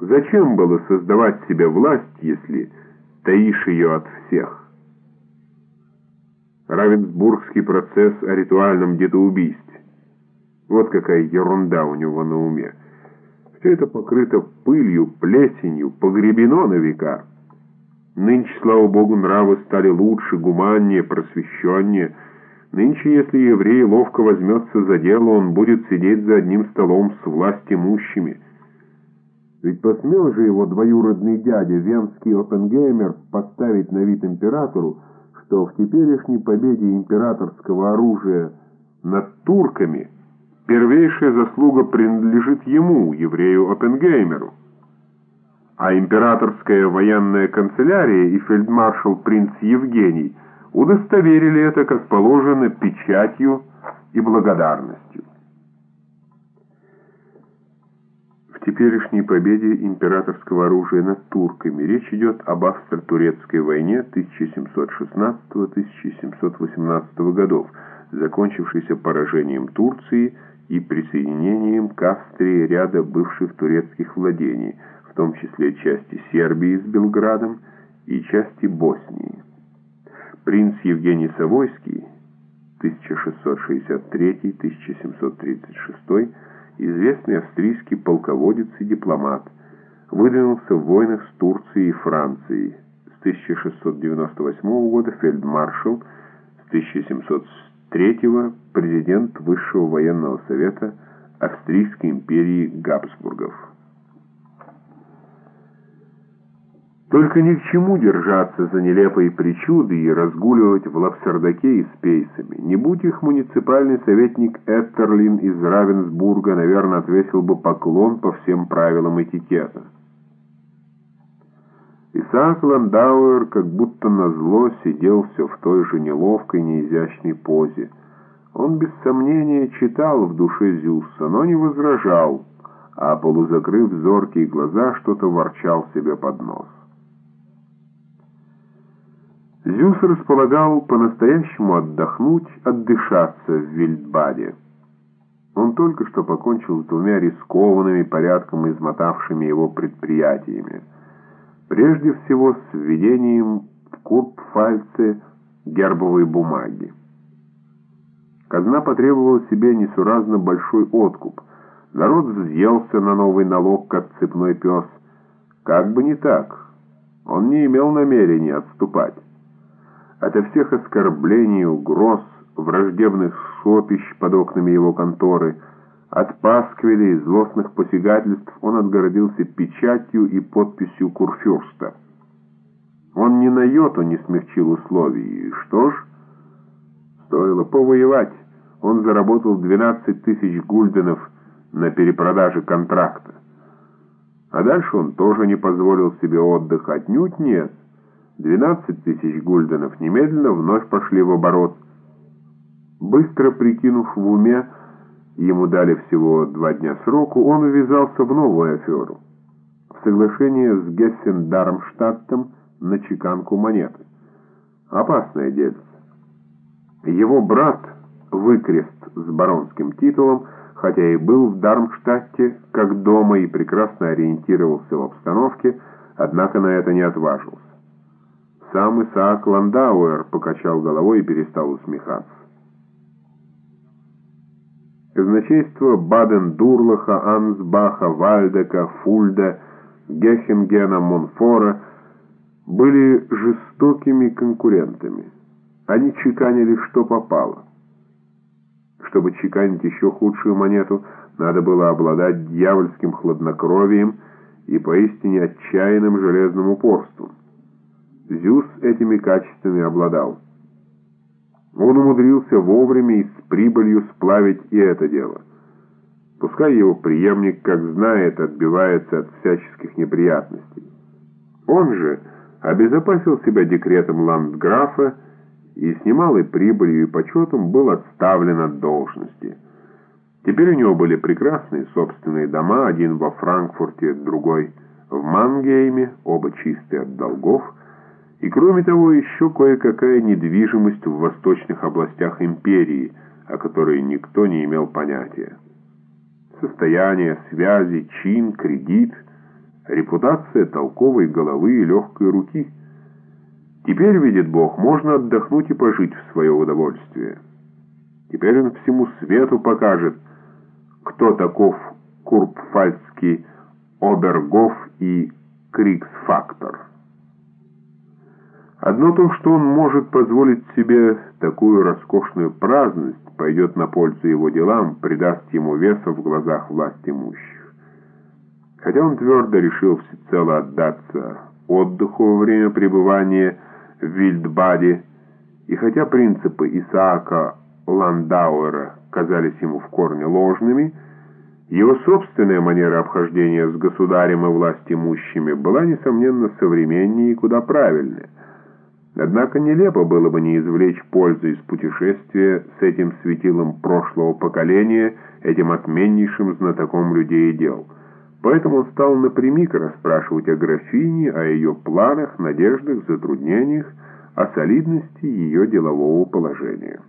Зачем было создавать себе власть, если таишь ее от всех? Равенсбургский процесс о ритуальном детоубийстве. Вот какая ерунда у него на уме. Все это покрыто пылью, плесенью, погребено на века. Нынче, слава богу, нравы стали лучше, гуманнее, просвещеннее. Нынче, если еврей ловко возьмется за дело, он будет сидеть за одним столом с властимущими. Ведь посмел же его двоюродный дядя, венский опенгеймер, поставить на вид императору, что в теперешней победе императорского оружия над турками первейшая заслуга принадлежит ему, еврею Оппенгеймеру. А императорская военная канцелярия и фельдмаршал принц Евгений удостоверили это, как положено, печатью и благодарностью. В теперешней победе императорского оружия над турками речь идет об австро-турецкой войне 1716-1718 годов, закончившейся поражением Турции и присоединением к Австрии ряда бывших турецких владений, в том числе части Сербии с Белградом и части Боснии. Принц Евгений Савойский 1663-1736 известный австрийский полководец и дипломат, выдвинулся в войнах с Турцией и Францией. С 1698 года фельдмаршал, с 1703 президент Высшего военного совета Австрийской империи Габсбургов. Только ни к чему держаться за нелепые причуды и разгуливать в лапсердаке и с пейсами. Не будь их муниципальный советник Эттерлин из Равенсбурга, наверное, отвесил бы поклон по всем правилам этикета. Исаак Ландауэр как будто назло сидел все в той же неловкой, неизящной позе. Он без сомнения читал в душе Зюса, но не возражал, а полузакрыв зоркие глаза, что-то ворчал себе под нос. Зюс располагал по-настоящему отдохнуть, отдышаться в Вильдбаде. Он только что покончил с двумя рискованными, порядком измотавшими его предприятиями. Прежде всего с введением в Курпфальце гербовой бумаги. Казна потребовала себе несуразно большой откуп. Народ взъелся на новый налог, как цепной пес. Как бы не так. Он не имел намерения отступать. Ото всех оскорблений, угроз, враждебных шопищ под окнами его конторы, от пасквилей, злостных посягательств он отгородился печатью и подписью Курфюрста. Он ни на йоту не смягчил условий. И что ж, стоило повоевать. Он заработал 12 тысяч гульденов на перепродаже контракта. А дальше он тоже не позволил себе отдых, отнюдь нет. 12 тысяч гульденов немедленно вновь пошли в оборот. Быстро прикинув в уме, ему дали всего два дня сроку, он увязался в новую аферу. В соглашение с Гессен-Дармштадтом на чеканку монеты. Опасное дельце. Его брат, выкрест с баронским титулом, хотя и был в Дармштадте как дома и прекрасно ориентировался в обстановке, однако на это не отважился. Сам Исаак Ландауэр покачал головой и перестал усмехаться. Казначейство Баден-Дурлаха, Ансбаха, Вальдека, Фульда, Гехенгена, Монфора были жестокими конкурентами. Они чеканили что попало. Чтобы чеканить еще худшую монету, надо было обладать дьявольским хладнокровием и поистине отчаянным железным упорством. Зюс этими качествами обладал. Он умудрился вовремя и с прибылью сплавить и это дело. Пускай его преемник, как знает, отбивается от всяческих неприятностей. Он же обезопасил себя декретом ландграфа и с немалой прибылью и почетом был отставлен от должности. Теперь у него были прекрасные собственные дома, один во Франкфурте, другой в Мангейме, оба чистые от долгов, и кроме того, еще кое-какая недвижимость в восточных областях империи, о которой никто не имел понятия. Состояние, связи, чин, кредит, репутация толковой головы и легкой руки. Теперь, видит Бог, можно отдохнуть и пожить в свое удовольствие. Теперь он всему свету покажет, кто таков Курпфальцкий Обергов и Криксфактор. Одно то, что он может позволить себе такую роскошную праздность, пойдет на пользу его делам, придаст ему веса в глазах власть имущих. Хотя он твердо решил всецело отдаться отдыху во время пребывания в Вильдбаде, и хотя принципы Исаака Ландауэра казались ему в корне ложными, его собственная манера обхождения с государем и властимущими была, несомненно, современнее и куда правильнее. Однако нелепо было бы не извлечь пользу из путешествия с этим светилом прошлого поколения, этим отменнейшим знатоком людей и дел. Поэтому он стал напрямик расспрашивать о графине, о ее планах, надеждах, затруднениях, о солидности ее делового положения.